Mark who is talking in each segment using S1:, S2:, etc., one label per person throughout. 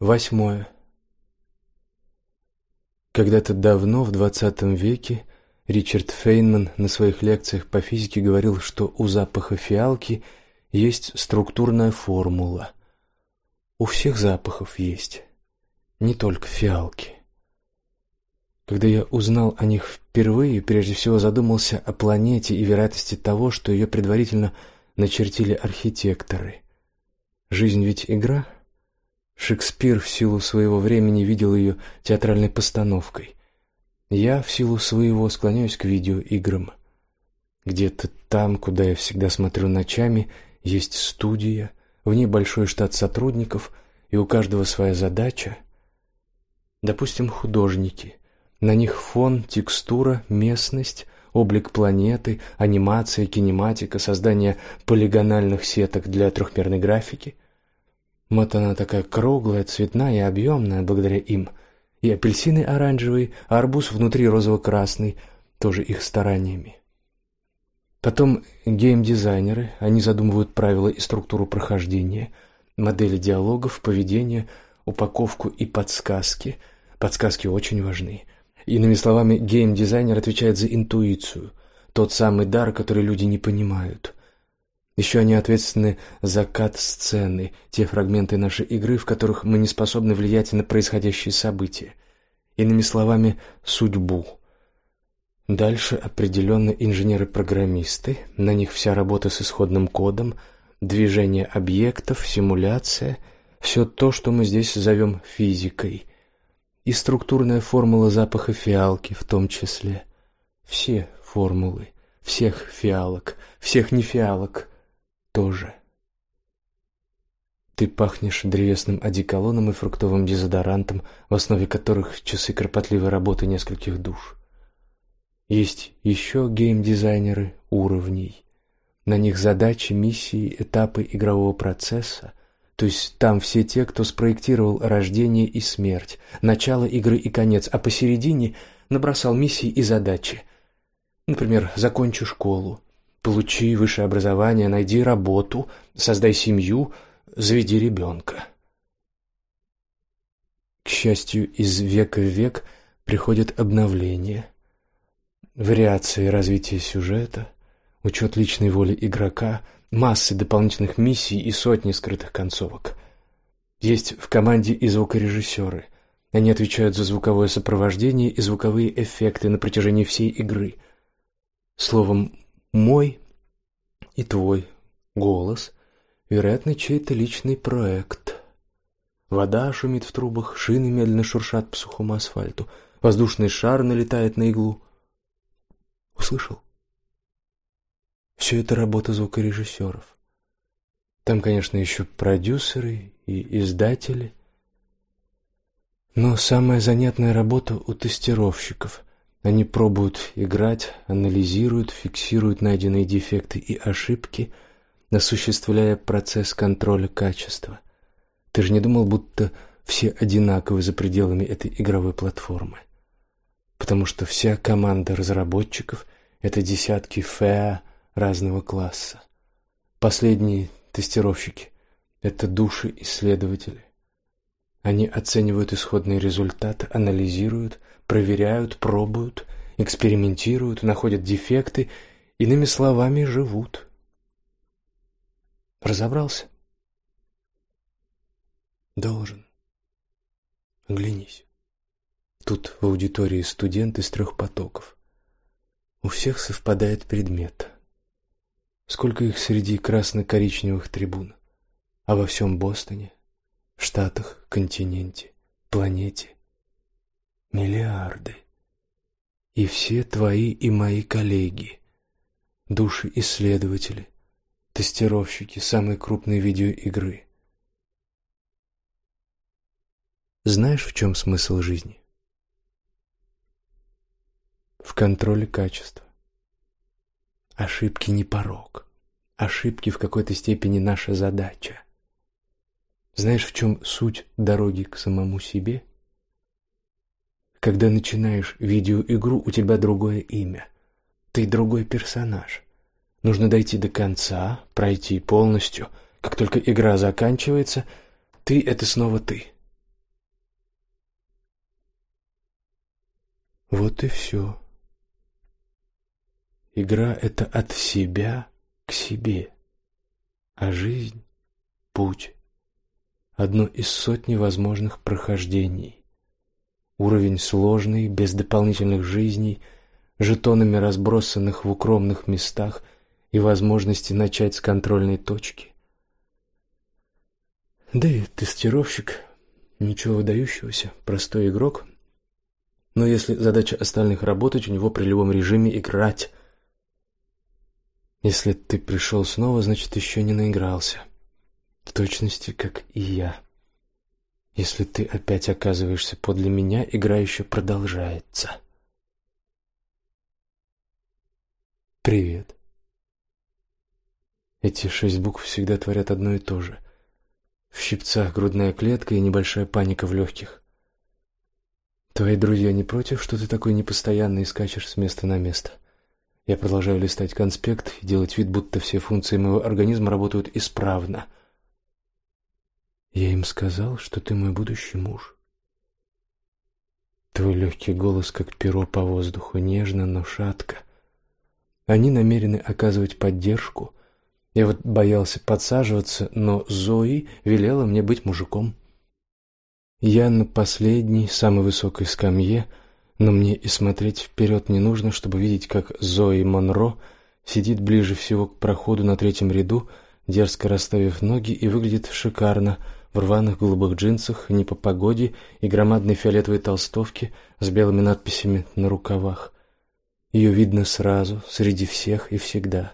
S1: Восьмое. Когда-то давно, в двадцатом веке, Ричард Фейнман на своих лекциях по физике говорил, что у запаха фиалки есть структурная формула. У всех запахов есть, не только фиалки. Когда я узнал о них впервые, прежде всего задумался о планете и вероятности того, что ее предварительно начертили архитекторы. Жизнь ведь игра — Шекспир в силу своего времени видел ее театральной постановкой. Я в силу своего склоняюсь к видеоиграм. Где-то там, куда я всегда смотрю ночами, есть студия, в ней большой штат сотрудников, и у каждого своя задача. Допустим, художники. На них фон, текстура, местность, облик планеты, анимация, кинематика, создание полигональных сеток для трехмерной графики. Вот она такая круглая, цветная и объемная благодаря им. И апельсины оранжевые, а арбуз внутри розово-красный, тоже их стараниями. Потом гейм-дизайнеры, они задумывают правила и структуру прохождения, модели диалогов, поведения, упаковку и подсказки. Подсказки очень важны. Иными словами, гейм-дизайнер отвечает за интуицию, тот самый дар, который люди не понимают. Еще они ответственны за кат сцены, те фрагменты нашей игры, в которых мы не способны влиять на происходящие события. Иными словами, судьбу. Дальше определенно инженеры-программисты, на них вся работа с исходным кодом, движение объектов, симуляция, все то, что мы здесь зовем физикой. И структурная формула запаха фиалки в том числе. Все формулы, всех фиалок, всех нефиалок тоже. Ты пахнешь древесным одеколоном и фруктовым дезодорантом, в основе которых часы кропотливой работы нескольких душ. Есть еще гейм-дизайнеры уровней. На них задачи, миссии, этапы игрового процесса. То есть там все те, кто спроектировал рождение и смерть, начало игры и конец, а посередине набросал миссии и задачи. Например, закончи школу, Получи высшее образование, найди работу, создай семью, заведи ребенка. К счастью, из века в век приходят обновления, вариации развития сюжета, учет личной воли игрока, массы дополнительных миссий и сотни скрытых концовок. Есть в команде и звукорежиссеры. Они отвечают за звуковое сопровождение и звуковые эффекты на протяжении всей игры. Словом, мой и твой голос, вероятно, чей-то личный проект. Вода шумит в трубах, шины медленно шуршат по сухому асфальту, воздушный шар налетает на иглу. Услышал? Все это работа звукорежиссеров. Там, конечно, еще продюсеры и издатели. Но самая занятная работа у тестировщиков. Они пробуют играть, анализируют, фиксируют найденные дефекты и ошибки, осуществляя процесс контроля качества. Ты же не думал, будто все одинаковы за пределами этой игровой платформы? Потому что вся команда разработчиков — это десятки ФЭА разного класса. Последние тестировщики — это души-исследователи. Они оценивают исходный результат, анализируют, проверяют, пробуют, экспериментируют, находят дефекты, иными словами, живут. Разобрался? Должен. Глянись. Тут в аудитории студенты из трех потоков. У всех совпадает предмет. Сколько их среди красно-коричневых трибун? А во всем Бостоне, Штатах, континенте, планете миллиарды. И все твои и мои коллеги, души-исследователи, тестировщики самой крупной видеоигры. Знаешь, в чем смысл жизни? В контроле качества. Ошибки не порог. Ошибки в какой-то степени наша задача. Знаешь, в чем суть дороги к самому себе? Когда начинаешь видеоигру, у тебя другое имя. Ты другой персонаж. Нужно дойти до конца, пройти полностью. Как только игра заканчивается, ты — это снова ты. Вот и все. Игра — это от себя к себе, а жизнь — путь, одно из сотни возможных прохождений. Уровень сложный, без дополнительных жизней, жетонами разбросанных в укромных местах и возможности начать с контрольной точки. Да и тестировщик ничего выдающегося, простой игрок. Но если задача остальных работать, у него при любом режиме играть. Если ты пришел снова, значит, еще не наигрался. В точности, как и я. Если ты опять оказываешься подле меня, игра еще продолжается. Привет. Эти шесть букв всегда творят одно и то же. В щипцах грудная клетка и небольшая паника в легких. Твои друзья не против, что ты такой непостоянный и скачешь с места на место? Я продолжаю листать конспект и делать вид, будто все функции моего организма работают исправно. Я им сказал, что ты мой будущий муж. Твой легкий голос, как перо по воздуху, нежно, но шатко. Они намерены оказывать поддержку. Я вот боялся подсаживаться, но Зои велела мне быть мужиком. Я на последней, самой высокой скамье, но мне и смотреть вперед не нужно, чтобы видеть, как Зои Монро сидит ближе всего к проходу на третьем ряду, дерзко расставив ноги и выглядит шикарно в рваных голубых джинсах, не по погоде и громадной фиолетовой толстовке с белыми надписями на рукавах. Ее видно сразу, среди всех и всегда.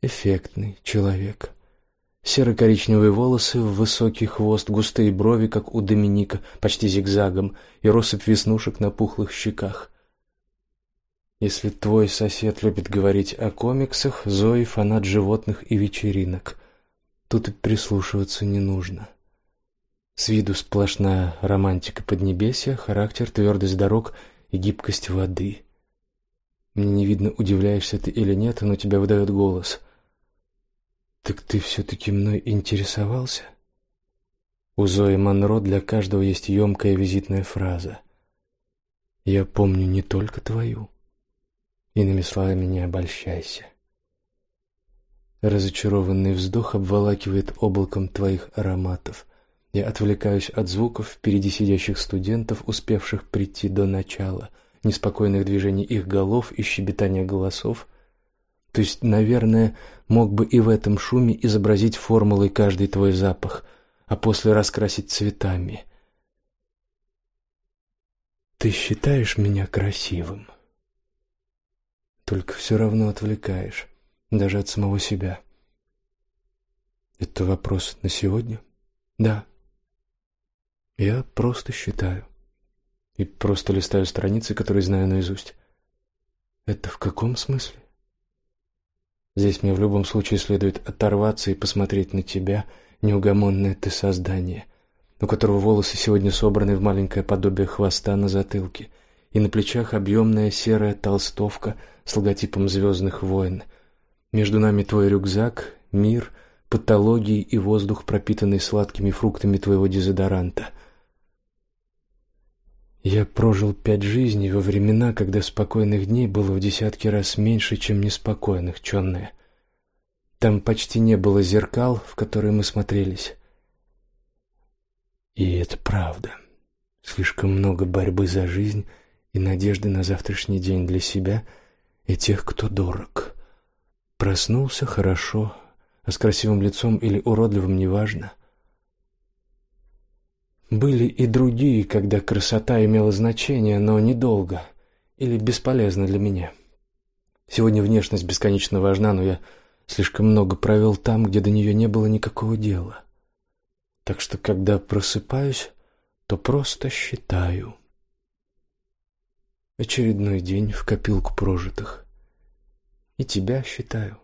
S1: Эффектный человек. Серо-коричневые волосы, высокий хвост, густые брови, как у Доминика, почти зигзагом, и россыпь веснушек на пухлых щеках. Если твой сосед любит говорить о комиксах, Зои фанат животных и вечеринок. Тут и прислушиваться не нужно. С виду сплошная романтика поднебесья, характер, твердость дорог и гибкость воды. Мне не видно, удивляешься ты или нет, но тебя выдает голос. «Так ты все-таки мной интересовался?» У Зои Монро для каждого есть емкая визитная фраза. «Я помню не только твою. Иными словами, не обольщайся». Разочарованный вздох обволакивает облаком твоих ароматов. Я отвлекаюсь от звуков впереди сидящих студентов, успевших прийти до начала, неспокойных движений их голов и щебетания голосов — то есть, наверное, мог бы и в этом шуме изобразить формулой каждый твой запах, а после раскрасить цветами. Ты считаешь меня красивым? Только все равно отвлекаешь, даже от самого себя. Это вопрос на сегодня? Да. Я просто считаю. И просто листаю страницы, которые знаю наизусть. Это в каком смысле? Здесь мне в любом случае следует оторваться и посмотреть на тебя, неугомонное ты создание, у которого волосы сегодня собраны в маленькое подобие хвоста на затылке, и на плечах объемная серая толстовка с логотипом «Звездных войн». Между нами твой рюкзак, мир, патологии и воздух, пропитанный сладкими фруктами твоего дезодоранта. Я прожил пять жизней во времена, когда спокойных дней было в десятки раз меньше, чем неспокойных, чёрные. Там почти не было зеркал, в которые мы смотрелись. И это правда. Слишком много борьбы за жизнь и надежды на завтрашний день для себя и тех, кто дорог. Проснулся хорошо, а с красивым лицом или уродливым неважно — были и другие, когда красота имела значение, но недолго или бесполезно для меня. Сегодня внешность бесконечно важна, но я слишком много провел там, где до нее не было никакого дела. Так что, когда просыпаюсь, то просто считаю. Очередной день в копилку прожитых. И тебя считаю.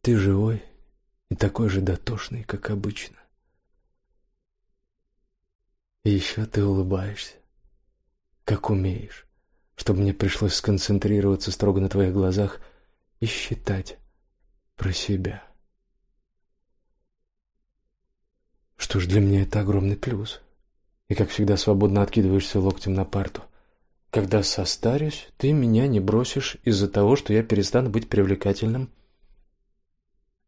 S1: Ты живой и такой же дотошный, как обычно. И еще ты улыбаешься, как умеешь, чтобы мне пришлось сконцентрироваться строго на твоих глазах и считать про себя. Что ж, для меня это огромный плюс. И, как всегда, свободно откидываешься локтем на парту. Когда состарюсь, ты меня не бросишь из-за того, что я перестану быть привлекательным.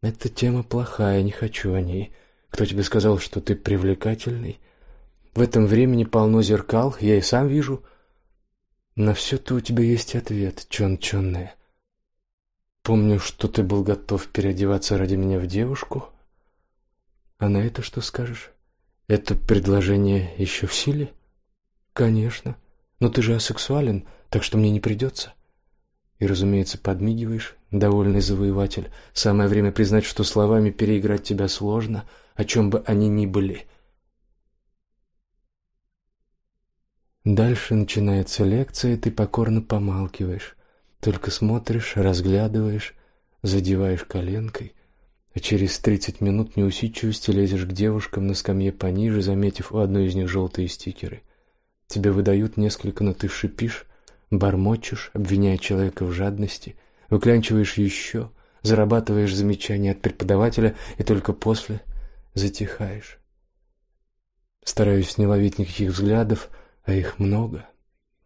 S1: Эта тема плохая, не хочу о ней. Кто тебе сказал, что ты привлекательный? В этом времени полно зеркал, я и сам вижу. На все-то у тебя есть ответ, Чон Чонне. Помню, что ты был готов переодеваться ради меня в девушку. А на это что скажешь? Это предложение еще в силе? Конечно. Но ты же асексуален, так что мне не придется. И, разумеется, подмигиваешь, довольный завоеватель. Самое время признать, что словами переиграть тебя сложно, о чем бы они ни были. Дальше начинается лекция, и ты покорно помалкиваешь. Только смотришь, разглядываешь, задеваешь коленкой, а через тридцать минут неусидчивости лезешь к девушкам на скамье пониже, заметив у одной из них желтые стикеры. Тебе выдают несколько, но ты шипишь, бормочешь, обвиняя человека в жадности, выклянчиваешь еще, зарабатываешь замечания от преподавателя и только после затихаешь. Стараюсь не ловить никаких взглядов, а их много.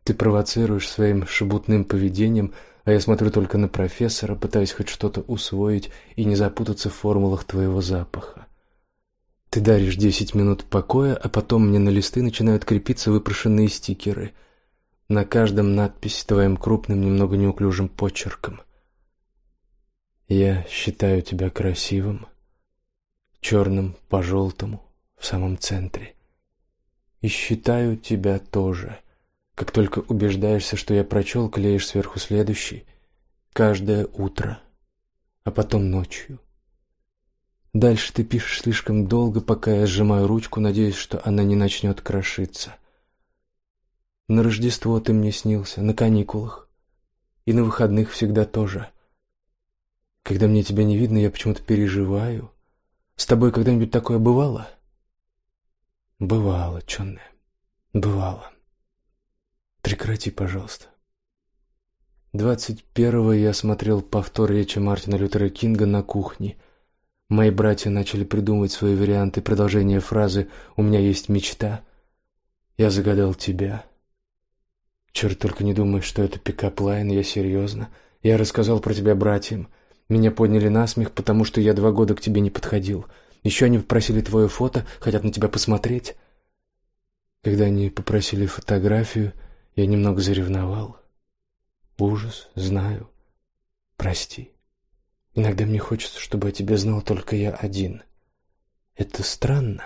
S1: Ты провоцируешь своим шебутным поведением, а я смотрю только на профессора, пытаясь хоть что-то усвоить и не запутаться в формулах твоего запаха. Ты даришь десять минут покоя, а потом мне на листы начинают крепиться выпрошенные стикеры. На каждом надпись твоим крупным, немного неуклюжим почерком. Я считаю тебя красивым, черным по желтому в самом центре. И считаю тебя тоже. Как только убеждаешься, что я прочел, клеишь сверху следующий. Каждое утро, а потом ночью. Дальше ты пишешь слишком долго, пока я сжимаю ручку, надеясь, что она не начнет крошиться. На Рождество ты мне снился, на каникулах. И на выходных всегда тоже. Когда мне тебя не видно, я почему-то переживаю. С тобой когда-нибудь такое бывало? Бывало, Чонне, бывало. Прекрати, пожалуйста. Двадцать первого я смотрел повтор речи Мартина Лютера Кинга на кухне. Мои братья начали придумывать свои варианты продолжения фразы «У меня есть мечта». Я загадал тебя. Черт, только не думай, что это pickup line, я серьезно. Я рассказал про тебя братьям. Меня подняли на смех, потому что я два года к тебе не подходил. Еще они попросили твое фото, хотят на тебя посмотреть. Когда они попросили фотографию, я немного заревновал. Ужас, знаю. Прости. Иногда мне хочется, чтобы о тебе знал только я один. Это странно.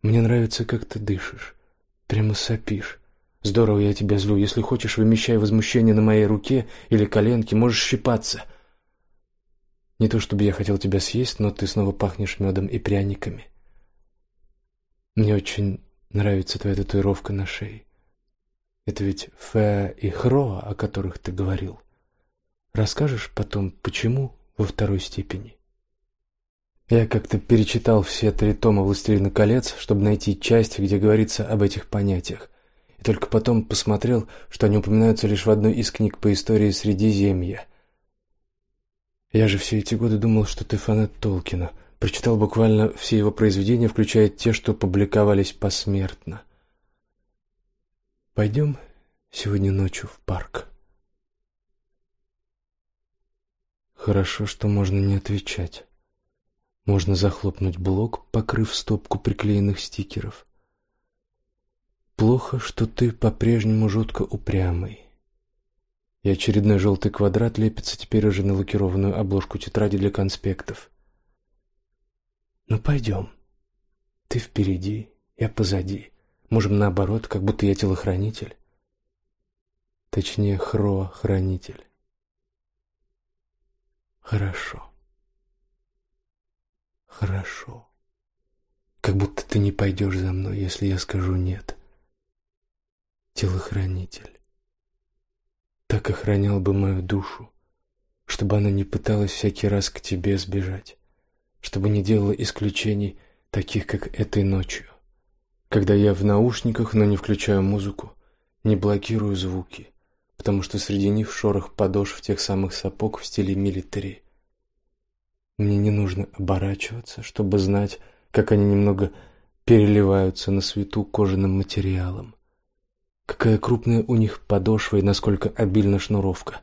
S1: Мне нравится, как ты дышишь. Прямо сопишь. Здорово я тебя злю. Если хочешь, вымещай возмущение на моей руке или коленке, можешь щипаться. Не то чтобы я хотел тебя съесть, но ты снова пахнешь медом и пряниками. Мне очень нравится твоя татуировка на шее. Это ведь Фе и Хроа, о которых ты говорил. Расскажешь потом, почему во второй степени? Я как-то перечитал все три тома «Властелина колец», чтобы найти часть, где говорится об этих понятиях. И только потом посмотрел, что они упоминаются лишь в одной из книг по истории Средиземья. Я же все эти годы думал, что ты фанат Толкина. Прочитал буквально все его произведения, включая те, что публиковались посмертно. Пойдем сегодня ночью в парк. Хорошо, что можно не отвечать. Можно захлопнуть блок, покрыв стопку приклеенных стикеров. Плохо, что ты по-прежнему жутко упрямый. И очередной желтый квадрат лепится теперь уже на лакированную обложку тетради для конспектов. Ну пойдем. Ты впереди, я позади. Можем наоборот, как будто я телохранитель. Точнее, хро-хранитель. Хорошо. Хорошо. Как будто ты не пойдешь за мной, если я скажу нет. Телохранитель. Так охранял бы мою душу, чтобы она не пыталась всякий раз к тебе сбежать, чтобы не делала исключений, таких как этой ночью когда я в наушниках, но не включаю музыку, не блокирую звуки, потому что среди них шорох подошв тех самых сапог в стиле милитари. Мне не нужно оборачиваться, чтобы знать, как они немного переливаются на свету кожаным материалом, Какая крупная у них подошва и насколько обильна шнуровка.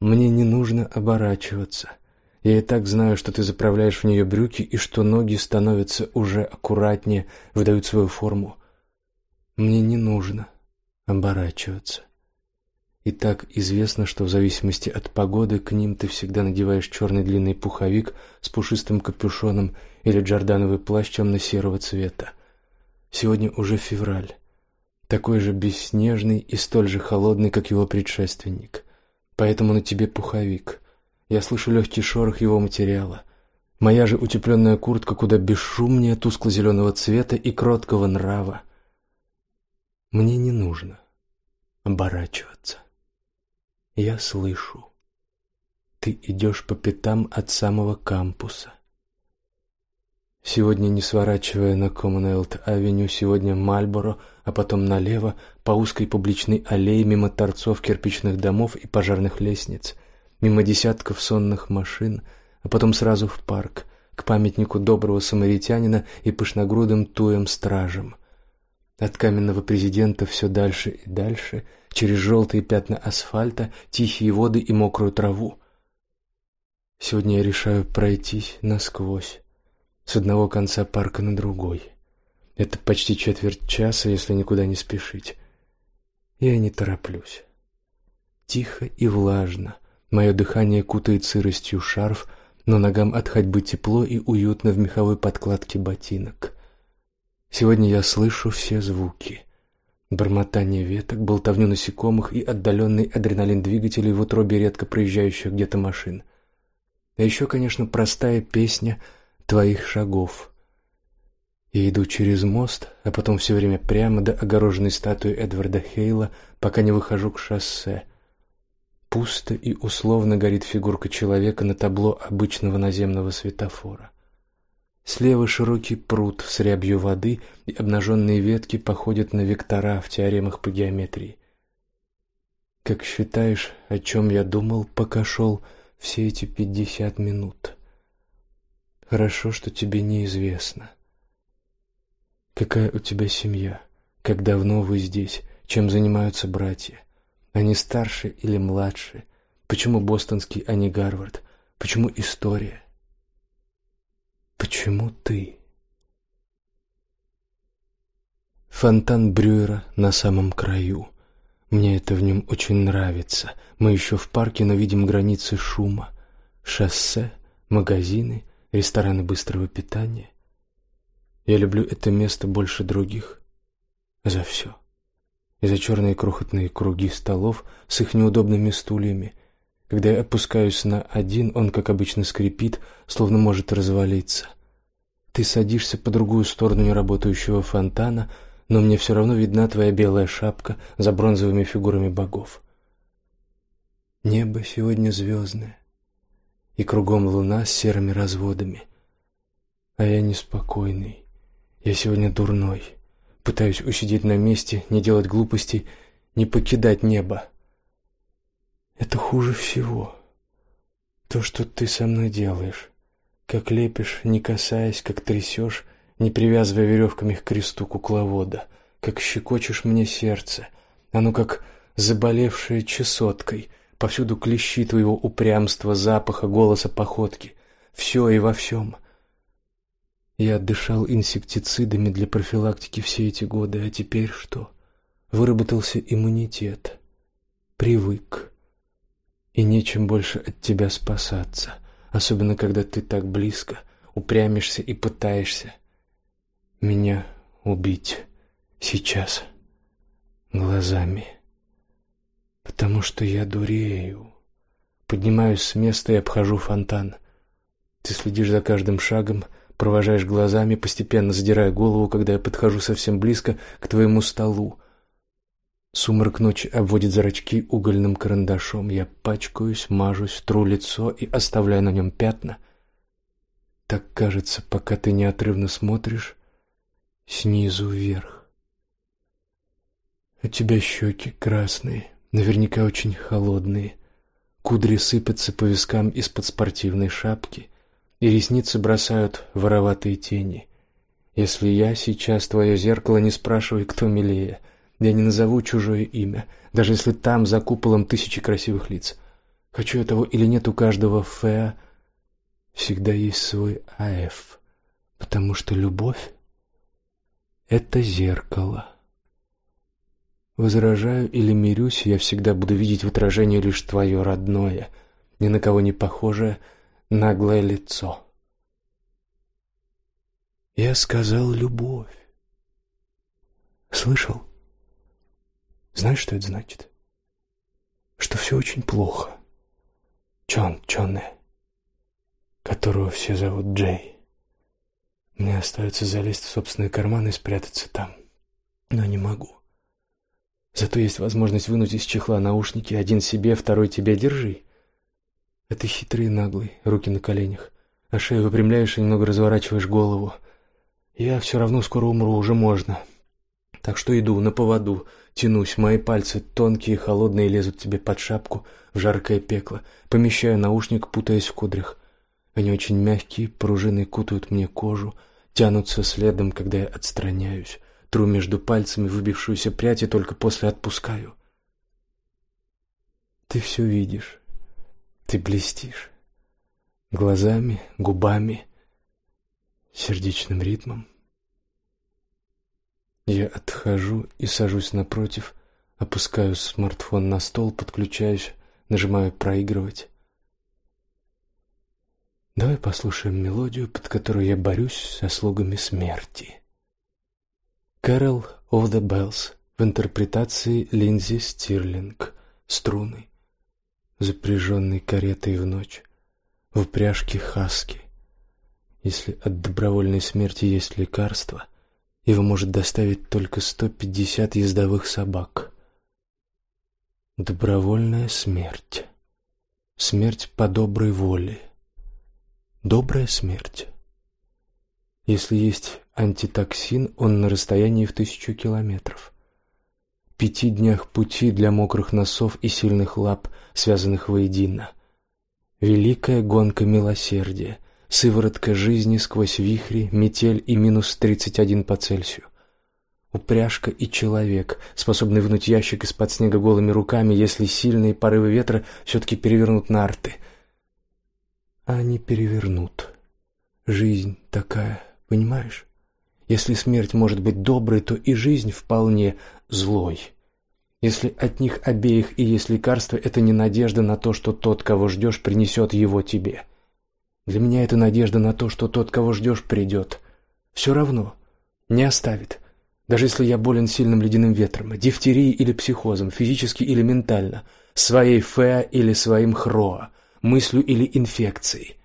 S1: Мне не нужно оборачиваться. Я и так знаю, что ты заправляешь в нее брюки и что ноги становятся уже аккуратнее, выдают свою форму. Мне не нужно оборачиваться. И так известно, что в зависимости от погоды к ним ты всегда надеваешь черный длинный пуховик с пушистым капюшоном или джордановый плащ темно-серого цвета. Сегодня уже февраль, такой же бесснежный и столь же холодный, как его предшественник. Поэтому на тебе пуховик. Я слышу легкий шорох его материала. Моя же утепленная куртка куда бесшумнее тускло-зеленого цвета и кроткого нрава. Мне не нужно оборачиваться. Я слышу. Ты идешь по пятам от самого кампуса. Сегодня, не сворачивая на Коммонуэлт-авеню, сегодня Мальборо, а потом налево, по узкой публичной аллее, мимо торцов кирпичных домов и пожарных лестниц, мимо десятков сонных машин, а потом сразу в парк, к памятнику доброго самаритянина и пышногрудым туем-стражам. От каменного президента все дальше и дальше, через желтые пятна асфальта, тихие воды и мокрую траву. Сегодня я решаю пройтись насквозь с одного конца парка на другой. Это почти четверть часа, если никуда не спешить. Я не тороплюсь. Тихо и влажно. Мое дыхание кутает сыростью шарф, но ногам от ходьбы тепло и уютно в меховой подкладке ботинок. Сегодня я слышу все звуки. Бормотание веток, болтовню насекомых и отдаленный адреналин двигателей в утробе редко проезжающих где-то машин. А еще, конечно, простая песня — твоих шагов. Я иду через мост, а потом все время прямо до огороженной статуи Эдварда Хейла, пока не выхожу к шоссе. Пусто и условно горит фигурка человека на табло обычного наземного светофора. Слева широкий пруд с рябью воды, и обнаженные ветки походят на вектора в теоремах по геометрии. Как считаешь, о чем я думал, пока шел все эти пятьдесят минут? Хорошо, что тебе неизвестно. Какая у тебя семья? Как давно вы здесь? Чем занимаются братья? Они старше или младше? Почему бостонский, а не Гарвард? Почему история? Почему ты? Фонтан Брюера на самом краю. Мне это в нем очень нравится. Мы еще в парке, но видим границы шума. Шоссе, магазины, рестораны быстрого питания. Я люблю это место больше других. За все. И за черные крохотные круги столов с их неудобными стульями. Когда я опускаюсь на один, он, как обычно, скрипит, словно может развалиться. Ты садишься по другую сторону неработающего фонтана, но мне все равно видна твоя белая шапка за бронзовыми фигурами богов. Небо сегодня звездное и кругом луна с серыми разводами. А я неспокойный. Я сегодня дурной. Пытаюсь усидеть на месте, не делать глупостей, не покидать небо. Это хуже всего. То, что ты со мной делаешь. Как лепишь, не касаясь, как трясешь, не привязывая веревками к кресту кукловода, как щекочешь мне сердце. Оно как заболевшее чесоткой, Повсюду клещи твоего упрямства, запаха, голоса, походки. Все и во всем. Я дышал инсектицидами для профилактики все эти годы, а теперь что? Выработался иммунитет. Привык. И нечем больше от тебя спасаться, особенно когда ты так близко, упрямишься и пытаешься меня убить сейчас глазами потому что я дурею. Поднимаюсь с места и обхожу фонтан. Ты следишь за каждым шагом, провожаешь глазами, постепенно задирая голову, когда я подхожу совсем близко к твоему столу. Сумрак ночи обводит зрачки угольным карандашом. Я пачкаюсь, мажусь, тру лицо и оставляю на нем пятна. Так кажется, пока ты неотрывно смотришь снизу вверх. У тебя щеки красные, наверняка очень холодные. Кудри сыпятся по вискам из-под спортивной шапки, и ресницы бросают вороватые тени. Если я сейчас твое зеркало, не спрашивай, кто милее, Я не назову чужое имя, даже если там за куполом тысячи красивых лиц. Хочу я того или нет, у каждого Феа всегда есть свой АФ, потому что любовь — это зеркало. Возражаю или мирюсь, я всегда буду видеть в отражении лишь твое родное, ни на кого не похожее, наглое лицо. Я сказал любовь. Слышал? Знаешь, что это значит? Что все очень плохо. Чон, Чонне, которого все зовут Джей. Мне остается залезть в собственный карман и спрятаться там. Но не могу. Зато есть возможность вынуть из чехла наушники. Один себе, второй тебе. Держи. Ты хитрый и наглый, руки на коленях. А шею выпрямляешь и немного разворачиваешь голову. Я все равно скоро умру, уже можно. Так что иду на поводу, тянусь, мои пальцы тонкие и холодные лезут тебе под шапку в жаркое пекло. Помещаю наушник, путаясь в кудрях. Они очень мягкие, пружины кутают мне кожу, тянутся следом, когда я отстраняюсь. Тру между пальцами выбившуюся прядь и только после отпускаю. Ты все видишь. Ты блестишь. Глазами, губами, сердечным ритмом. Я отхожу и сажусь напротив, опускаю смартфон на стол, подключаюсь, нажимаю проигрывать. Давай послушаем мелодию, под которую я борюсь со слугами смерти. Carol of the Bells в интерпретации Линдзи Стирлинг. Струны, запряженной каретой в ночь, в упряжке хаски. Если от добровольной смерти есть лекарство, его может доставить только 150 ездовых собак. Добровольная смерть. Смерть по доброй воле. Добрая смерть. Если есть антитоксин, он на расстоянии в тысячу километров. Пяти днях пути для мокрых носов и сильных лап, связанных воедино. Великая гонка милосердия, сыворотка жизни сквозь вихри, метель и минус тридцать один по Цельсию. Упряжка и человек, способный вынуть ящик из-под снега голыми руками, если сильные порывы ветра все-таки перевернут нарты. А они перевернут. Жизнь такая, понимаешь? Если смерть может быть доброй, то и жизнь вполне злой. Если от них обеих и есть лекарство, это не надежда на то, что тот, кого ждешь, принесет его тебе. Для меня это надежда на то, что тот, кого ждешь, придет. Все равно, не оставит. Даже если я болен сильным ледяным ветром, дифтерией или психозом, физически или ментально, своей феа или своим хроа, мыслью или инфекцией.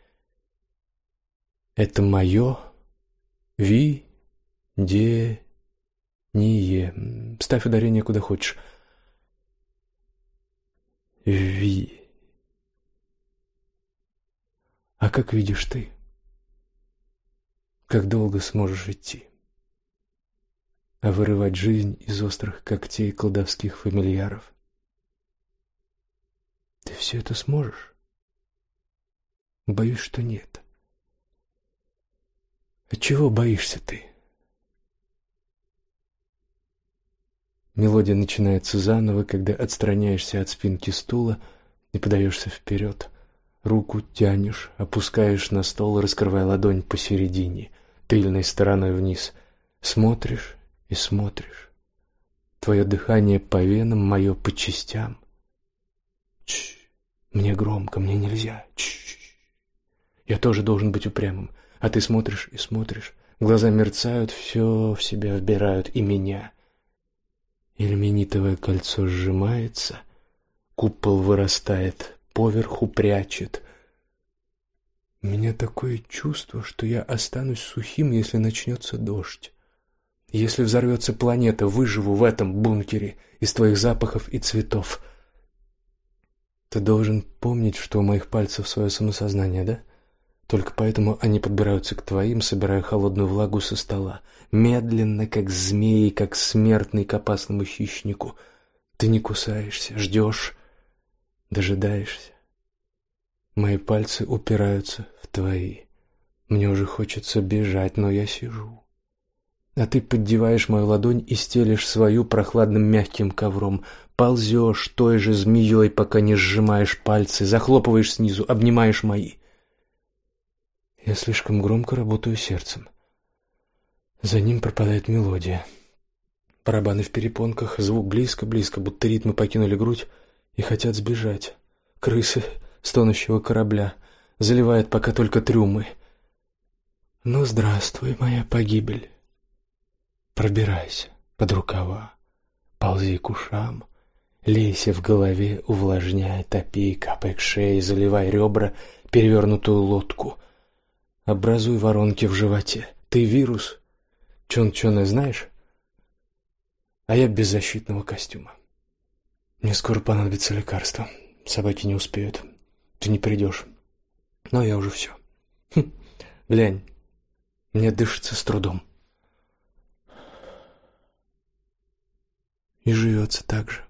S1: Это мое ви де не Ставь ударение куда хочешь. Ви. А как видишь ты? Как долго сможешь идти? А вырывать жизнь из острых когтей колдовских фамильяров? Ты все это сможешь? Боюсь, что нет. От чего боишься ты? Мелодия начинается заново, когда отстраняешься от спинки стула и подаешься вперед. Руку тянешь, опускаешь на стол, раскрывая ладонь посередине, тыльной стороной вниз. Смотришь и смотришь. Твое дыхание по венам, мое по частям. Чш, мне громко, мне нельзя. Чш. Я тоже должен быть упрямым, а ты смотришь и смотришь. Глаза мерцают, все в себя вбирают и меня. Ильменитовое кольцо сжимается, купол вырастает поверху прячет. У меня такое чувство, что я останусь сухим, если начнется дождь. Если взорвется планета, выживу в этом бункере из твоих запахов и цветов. Ты должен помнить, что у моих пальцев свое самосознание, да? Только поэтому они подбираются к твоим, собирая холодную влагу со стола, медленно, как змеи, как смертный к опасному хищнику. Ты не кусаешься, ждешь, Дожидаешься. Мои пальцы упираются в твои. Мне уже хочется бежать, но я сижу. А ты поддеваешь мою ладонь и стелишь свою прохладным мягким ковром. Ползешь той же змеей, пока не сжимаешь пальцы, захлопываешь снизу, обнимаешь мои. Я слишком громко работаю сердцем. За ним пропадает мелодия. Барабаны в перепонках, звук близко-близко, будто ритмы покинули грудь и хотят сбежать. Крысы с тонущего корабля заливает пока только трюмы. Ну, здравствуй, моя погибель. Пробирайся под рукава, ползи к ушам, лейся в голове, увлажняй, топи, капай к шее, заливай ребра, перевернутую лодку. Образуй воронки в животе. Ты вирус. Чон-чоны знаешь? А я без защитного костюма. Мне скоро понадобится лекарство. Собаки не успеют. Ты не придешь. Но я уже все. Хм, глянь, мне дышится с трудом. И живется так же.